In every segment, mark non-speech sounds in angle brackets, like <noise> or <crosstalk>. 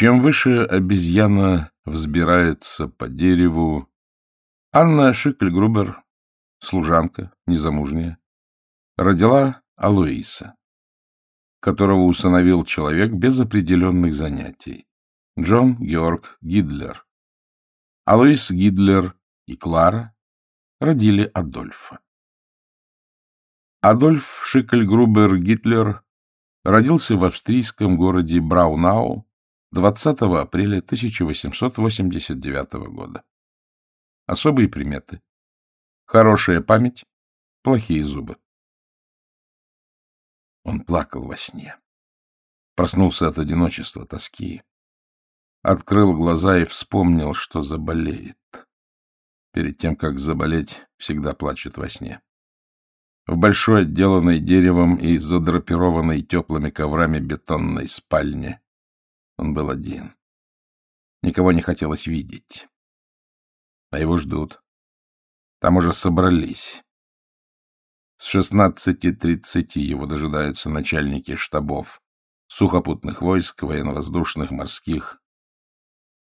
Чем выше обезьяна взбирается по дереву, Анна Шикльгрубер, служанка, незамужняя, родила Алоиса, которого усыновил человек без определенных занятий. Джон Георг Гидлер. Алоис Гидлер и Клара родили Адольфа. Адольф Шикльгрубер Гитлер родился в австрийском городе Браунау 20 апреля 1889 года. Особые приметы. Хорошая память, плохие зубы. Он плакал во сне. Проснулся от одиночества, тоски. Открыл глаза и вспомнил, что заболеет. Перед тем, как заболеть, всегда плачет во сне. В большой, отделанной деревом и задрапированной теплыми коврами бетонной спальне он был один. Никого не хотелось видеть. А его ждут. Там уже собрались. С 16.30 его дожидаются начальники штабов сухопутных войск, военно-воздушных, морских.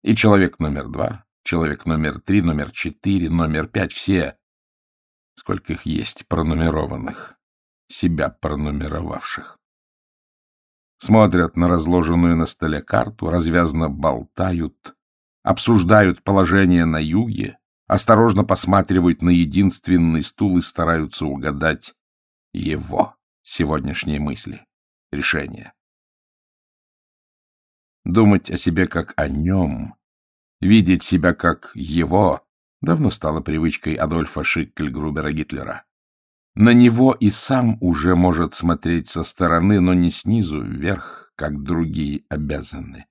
И человек номер два, человек номер три, номер четыре, номер пять, все. Сколько их есть пронумерованных, себя пронумеровавших. Смотрят на разложенную на столе карту, развязно болтают, обсуждают положение на юге, осторожно посматривают на единственный стул и стараются угадать его сегодняшние мысли, решения. Думать о себе как о нем, видеть себя как его, давно стало привычкой Адольфа Шиккельгрубера Гитлера. На него и сам уже может смотреть со стороны, но не снизу вверх, как другие обязаны,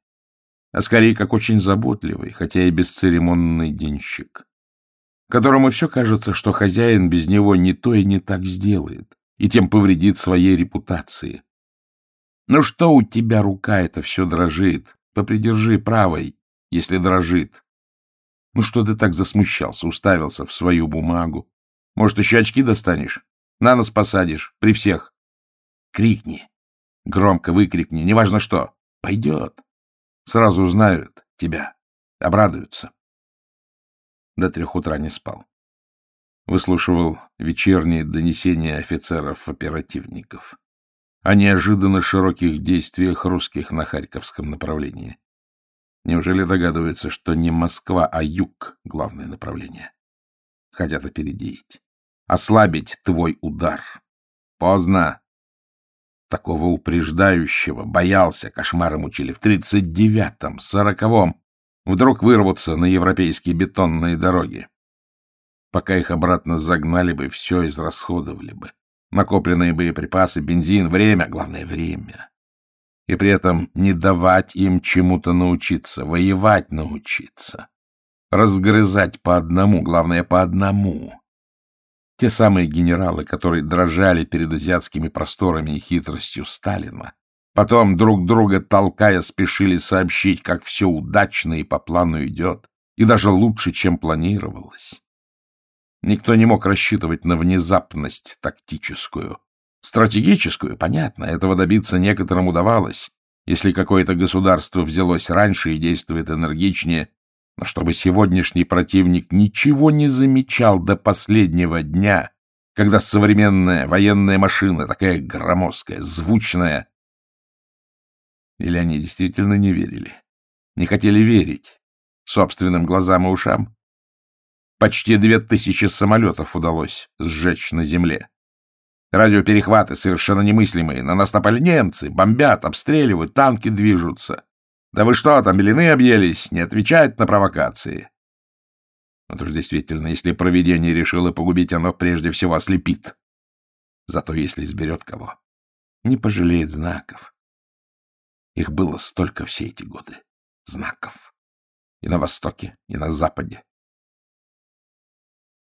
а скорее как очень заботливый, хотя и бесцеремонный денщик которому все кажется, что хозяин без него не то и не так сделает, и тем повредит своей репутации. Ну что у тебя рука это все дрожит? Попридержи правой, если дрожит. Ну что ты так засмущался, уставился в свою бумагу? Может, еще очки достанешь? На нос посадишь, при всех. Крикни, громко выкрикни, неважно что. Пойдет. Сразу узнают тебя, обрадуются. До трех утра не спал. Выслушивал вечерние донесения офицеров-оперативников о неожиданно широких действиях русских на Харьковском направлении. Неужели догадываются, что не Москва, а юг — главное направление? Хотят опередить, ослабить твой удар. Поздно. Такого упреждающего боялся, кошмары мучили в тридцать девятом, сороковом, вдруг вырвутся на европейские бетонные дороги. Пока их обратно загнали бы, все израсходовали бы. Накопленные боеприпасы, бензин, время, главное — время. И при этом не давать им чему-то научиться, воевать научиться. Разгрызать по одному, главное, по одному. Те самые генералы, которые дрожали перед азиатскими просторами и хитростью Сталина, Потом, друг друга толкая, спешили сообщить, как все удачно и по плану идет, и даже лучше, чем планировалось. Никто не мог рассчитывать на внезапность тактическую. Стратегическую, понятно, этого добиться некоторым удавалось, если какое-то государство взялось раньше и действует энергичнее, но чтобы сегодняшний противник ничего не замечал до последнего дня, когда современная военная машина, такая громоздкая, звучная, или они действительно не верили? Не хотели верить собственным глазам и ушам? Почти две тысячи самолетов удалось сжечь на земле. Радиоперехваты совершенно немыслимые. На нас напали немцы, бомбят, обстреливают, танки движутся. Да вы что, там белины объелись? Не отвечать на провокации. Вот уж действительно, если провидение решило погубить, оно прежде всего ослепит. Зато если изберет кого, не пожалеет знаков. Их было столько все эти годы. Знаков. И на Востоке, и на Западе.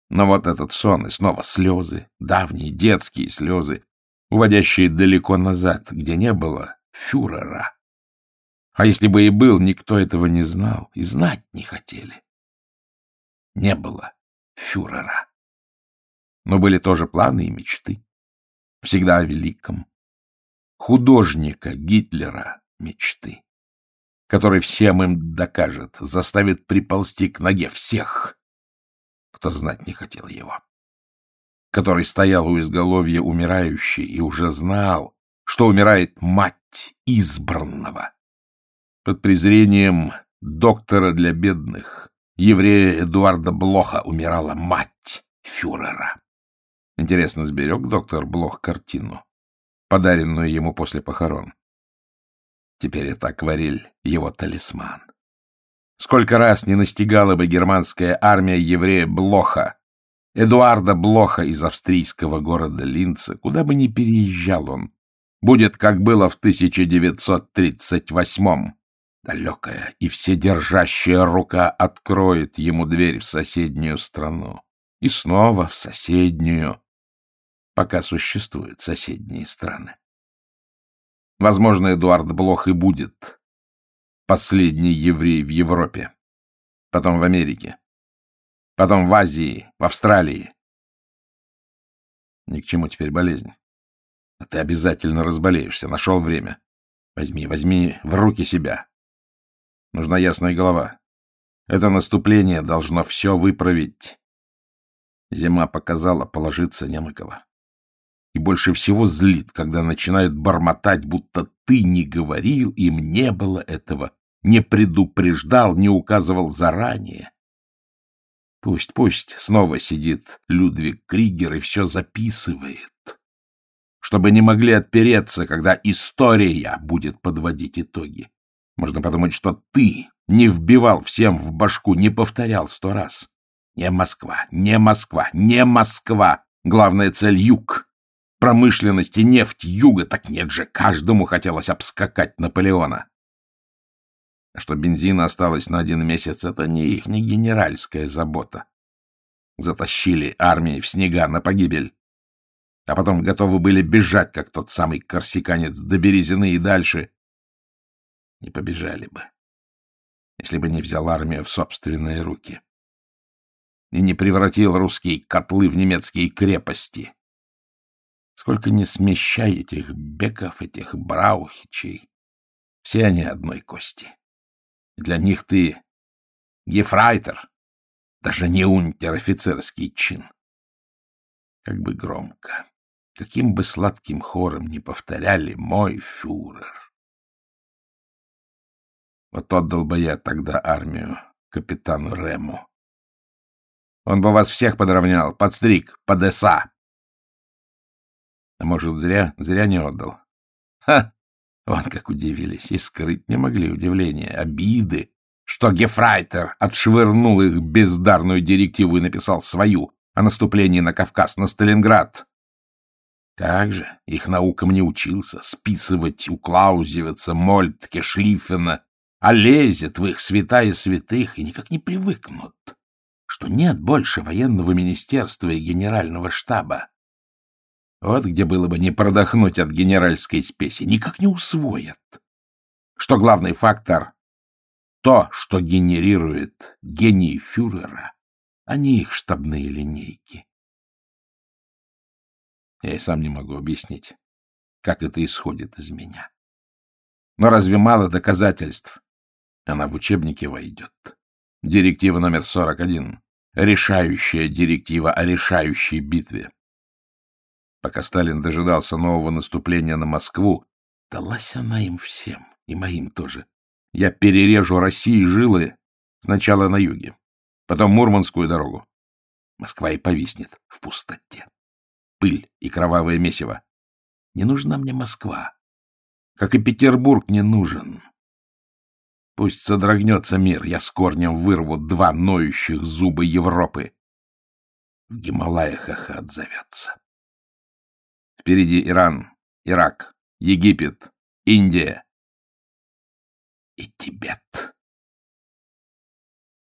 Но вот этот сон, и снова слезы, давние детские слезы, уводящие далеко назад, где не было фюрера. А если бы и был, никто этого не знал и знать не хотели. Не было фюрера. Но были тоже планы и мечты. Всегда о великом. Художника Гитлера мечты. который всем им докажет, заставит приползти к ноге всех, кто знать не хотел его, который стоял у изголовья умирающей и уже знал, что умирает мать избранного. Под презрением доктора для бедных, еврея Эдуарда Блоха, умирала мать фюрера. Интересно, сберег доктор Блох картину, подаренную ему после похорон. Теперь это акварель, его талисман. Сколько раз не настигала бы германская армия еврея Блоха, Эдуарда Блоха из австрийского города Линца, куда бы ни переезжал он, будет, как было в 1938-м. Далекая и вседержащая рука откроет ему дверь в соседнюю страну. И снова в соседнюю, пока существуют соседние страны. Возможно, Эдуард Блох и будет последний еврей в Европе, потом в Америке, потом в Азии, в Австралии. Ни к чему теперь болезнь. А ты обязательно разболеешься. Нашел время. Возьми, возьми в руки себя. Нужна ясная голова. Это наступление должно все выправить. Зима показала, положиться не на кого и больше всего злит, когда начинают бормотать, будто ты не говорил, им не было этого, не предупреждал, не указывал заранее. Пусть, пусть снова сидит Людвиг Кригер и все записывает, чтобы не могли отпереться, когда история будет подводить итоги. Можно подумать, что ты не вбивал всем в башку, не повторял сто раз. Не Москва, не Москва, не Москва. Главная цель — юг промышленности нефть юга, так нет же, каждому хотелось обскакать Наполеона. А что бензина осталось на один месяц, это не их, не генеральская забота. Затащили армии в снега на погибель. А потом готовы были бежать, как тот самый корсиканец до Березины и дальше. Не побежали бы, если бы не взял армию в собственные руки и не превратил русские котлы в немецкие крепости. Сколько не смещай этих беков, этих браухичей, все они одной кости. Для них ты гефрайтер, даже не унтер-офицерский чин. Как бы громко, каким бы сладким хором не повторяли «мой фюрер». Вот отдал бы я тогда армию капитану Рему. Он бы вас всех подровнял, подстриг, подеса. А может, зря, зря не отдал. Ха! Вон как удивились. И скрыть не могли удивления, обиды, что Гефрайтер отшвырнул их бездарную директиву и написал свою о наступлении на Кавказ, на Сталинград. Как же, их наукам не учился, списывать у Клаузевица, Мольтке, Шлиффена, а лезет в их святая святых и никак не привыкнут, что нет больше военного министерства и генерального штаба. Вот где было бы не продохнуть от генеральской спеси. Никак не усвоят. Что главный фактор — то, что генерирует гений фюрера, а не их штабные линейки. Я и сам не могу объяснить, как это исходит из меня. Но разве мало доказательств? Она в учебнике войдет. Директива номер 41. Решающая директива о решающей битве пока Сталин дожидался нового наступления на Москву, далась она им всем, и моим тоже. Я перережу России жилы сначала на юге, потом Мурманскую дорогу. Москва и повиснет в пустоте. Пыль и кровавое месиво. Не нужна мне Москва, как и Петербург не нужен. Пусть содрогнется мир, я с корнем вырву два ноющих зуба Европы. В Гималаях их отзовется. Впереди Иран, Ирак, Египет, Индия и Тибет.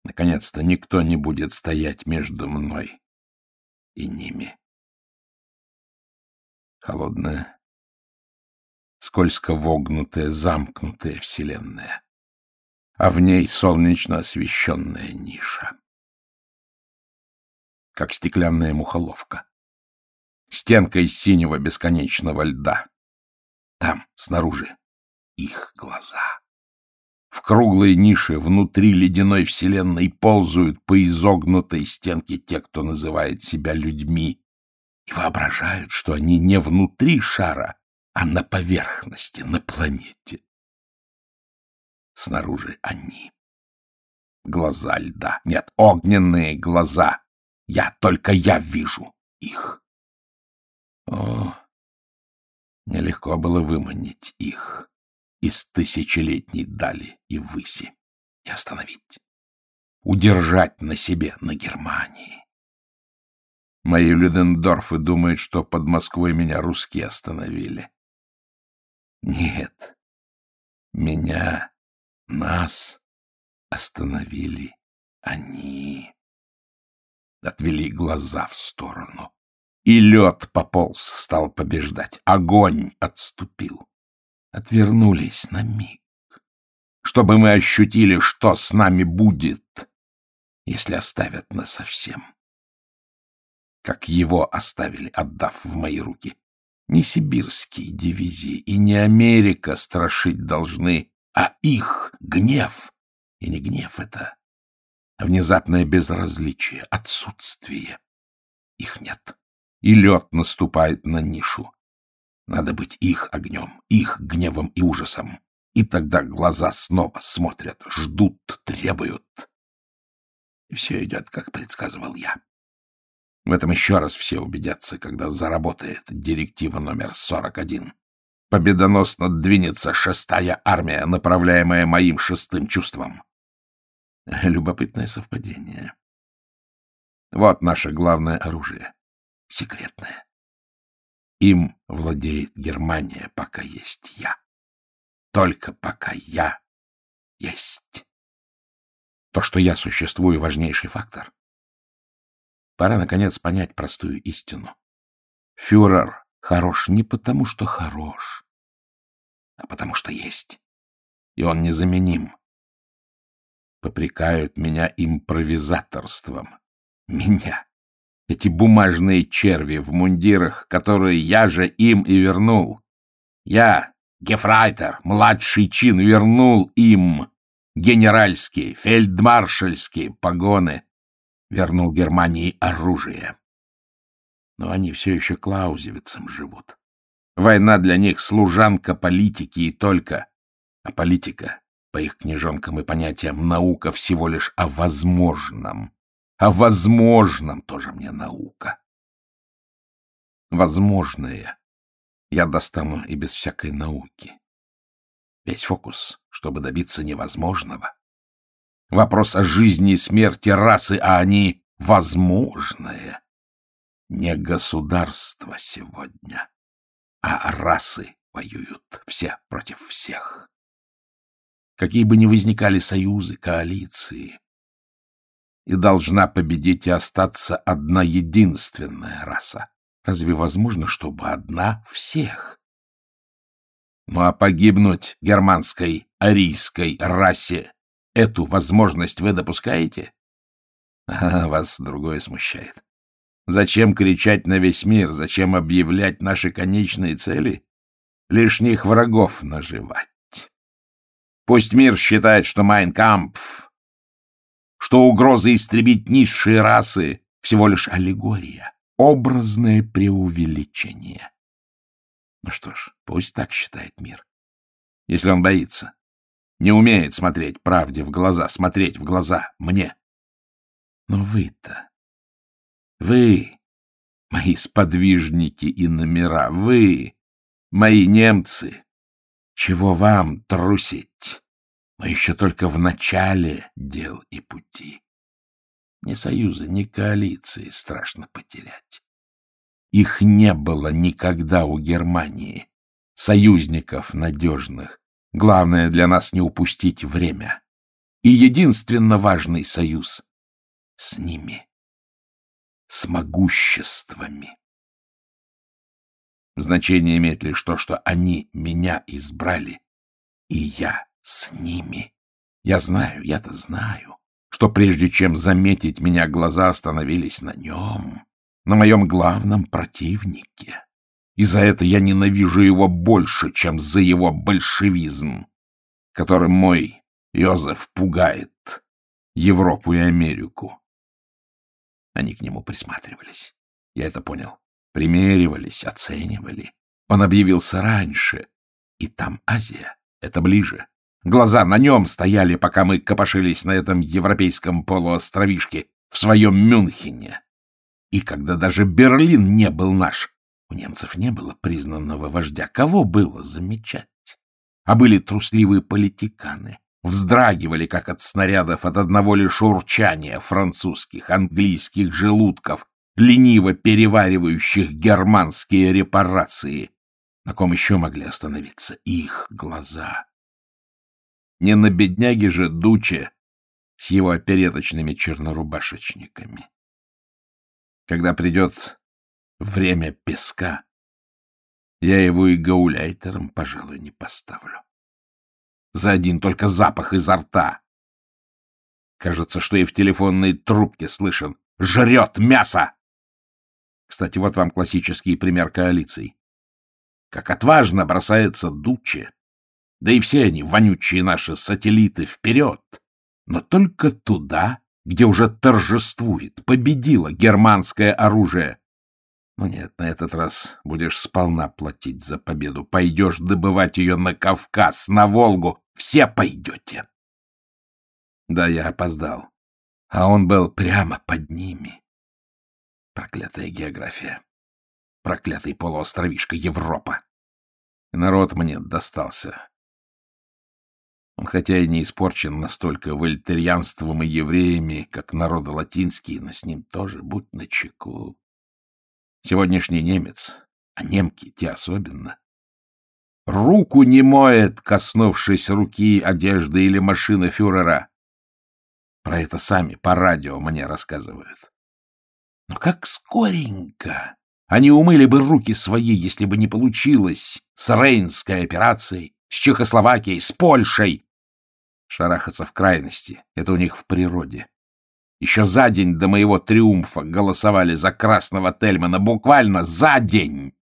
Наконец-то никто не будет стоять между мной и ними. Холодная, скользко вогнутая, замкнутая вселенная, а в ней солнечно освещенная ниша, как стеклянная мухоловка стенка из синего бесконечного льда. Там, снаружи, их глаза. В круглой нише внутри ледяной вселенной ползают по изогнутой стенке те, кто называет себя людьми, и воображают, что они не внутри шара, а на поверхности, на планете. Снаружи они. Глаза льда. Нет, огненные глаза. Я, только я вижу их. О, нелегко было выманить их из тысячелетней дали и выси и остановить, удержать на себе, на Германии. Мои Людендорфы думают, что под Москвой меня русские остановили. Нет, меня, нас остановили они. Отвели глаза в сторону. И лед пополз, стал побеждать. Огонь отступил отвернулись на миг, чтобы мы ощутили, что с нами будет, если оставят нас совсем. Как его оставили, отдав в мои руки. Не сибирские дивизии и не Америка страшить должны, а их гнев. И не гнев это, а внезапное безразличие, отсутствие. Их нет. И лед наступает на нишу. Надо быть их огнем, их гневом и ужасом. И тогда глаза снова смотрят, ждут, требуют. И все идет, как предсказывал я. В этом еще раз все убедятся, когда заработает директива номер 41. Победоносно двинется шестая армия, направляемая моим шестым чувством. Любопытное совпадение. Вот наше главное оружие. Секретное. Им владеет Германия, пока есть я. Только пока я есть. То, что я существую, важнейший фактор. Пора, наконец, понять простую истину. Фюрер хорош не потому, что хорош, а потому, что есть. И он незаменим. Попрекают меня импровизаторством. Меня, эти бумажные черви в мундирах, которые я же им и вернул. Я, Гефрайтер, младший чин, вернул им генеральские, фельдмаршальские погоны, вернул Германии оружие. Но они все еще клаузевицем живут. Война для них служанка политики и только. А политика, по их книжонкам и понятиям, наука всего лишь о возможном о возможном тоже мне наука. Возможное я достану и без всякой науки. Весь фокус, чтобы добиться невозможного. Вопрос о жизни и смерти расы, а они возможное. Не государство сегодня, а расы воюют все против всех. Какие бы ни возникали союзы, коалиции, и должна победить и остаться одна единственная раса. Разве возможно, чтобы одна всех? Ну а погибнуть германской, арийской расе эту возможность вы допускаете? А <laughs> вас другое смущает. Зачем кричать на весь мир? Зачем объявлять наши конечные цели? Лишних врагов наживать. Пусть мир считает, что Майнкампф что угроза истребить низшие расы — всего лишь аллегория, образное преувеличение. Ну что ж, пусть так считает мир. Если он боится, не умеет смотреть правде в глаза, смотреть в глаза мне. Но вы-то, вы, мои сподвижники и номера, вы, мои немцы, чего вам трусить? Мы еще только в начале дел и пути. Ни союза, ни коалиции страшно потерять. Их не было никогда у Германии. Союзников надежных. Главное для нас не упустить время. И единственно важный союз — с ними. С могуществами. Значение имеет лишь то, что они меня избрали, и я с ними. Я знаю, я-то знаю, что прежде чем заметить меня, глаза остановились на нем, на моем главном противнике. И за это я ненавижу его больше, чем за его большевизм, которым мой Йозеф пугает Европу и Америку. Они к нему присматривались. Я это понял. Примеривались, оценивали. Он объявился раньше. И там Азия. Это ближе. Глаза на нем стояли, пока мы копошились на этом европейском полуостровишке в своем Мюнхене. И когда даже Берлин не был наш, у немцев не было признанного вождя. Кого было замечать? А были трусливые политиканы, вздрагивали, как от снарядов, от одного лишь урчания французских, английских желудков, лениво переваривающих германские репарации. На ком еще могли остановиться? Их глаза. Не на бедняге же Дуче с его опереточными чернорубашечниками. Когда придет время песка, я его и гауляйтером, пожалуй, не поставлю. За один только запах изо рта. Кажется, что и в телефонной трубке слышен «Жрет мясо!» Кстати, вот вам классический пример коалиций. Как отважно бросается Дуче да и все они, вонючие наши сателлиты, вперед! Но только туда, где уже торжествует, победило германское оружие. Ну нет, на этот раз будешь сполна платить за победу. Пойдешь добывать ее на Кавказ, на Волгу. Все пойдете. Да, я опоздал. А он был прямо под ними. Проклятая география. Проклятый полуостровишка Европа. Народ мне достался. Он хотя и не испорчен настолько вольтерианством и евреями, как народы латинские, но с ним тоже будь начеку. Сегодняшний немец, а немки те особенно, руку не моет, коснувшись руки, одежды или машины фюрера. Про это сами по радио мне рассказывают. Но как скоренько! Они умыли бы руки свои, если бы не получилось с Рейнской операцией, с Чехословакией, с Польшей. Шарахаться в крайности — это у них в природе. Еще за день до моего триумфа голосовали за красного Тельмана. Буквально за день!